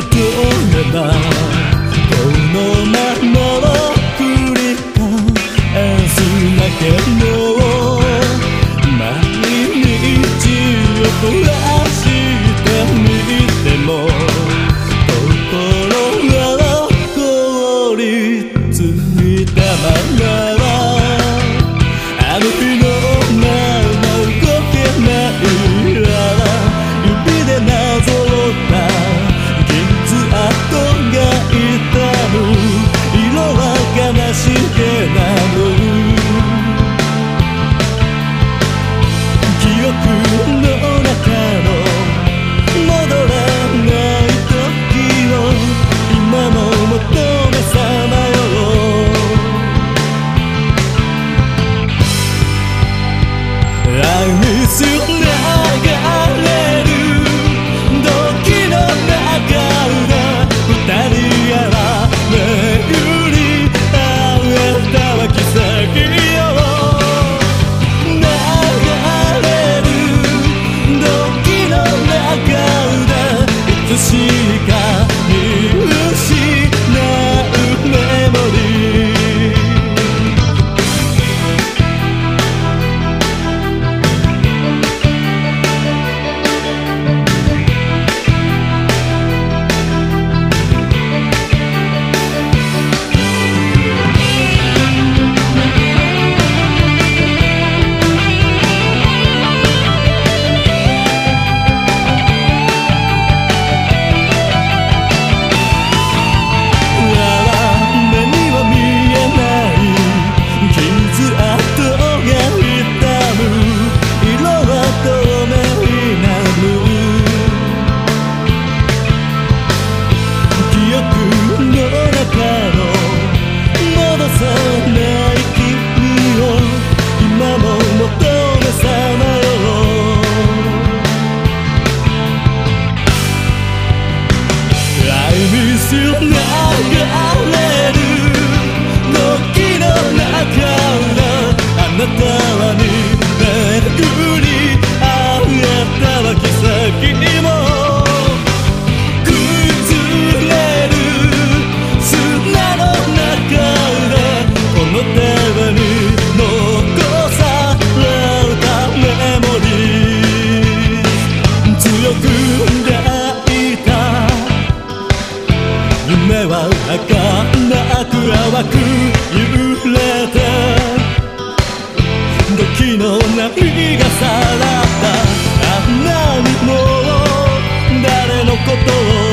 さとればこのままの繰り返すだけの毎日を暮らしてみても心が凍りついたまま火の波がさらった。あんなにも誰のことを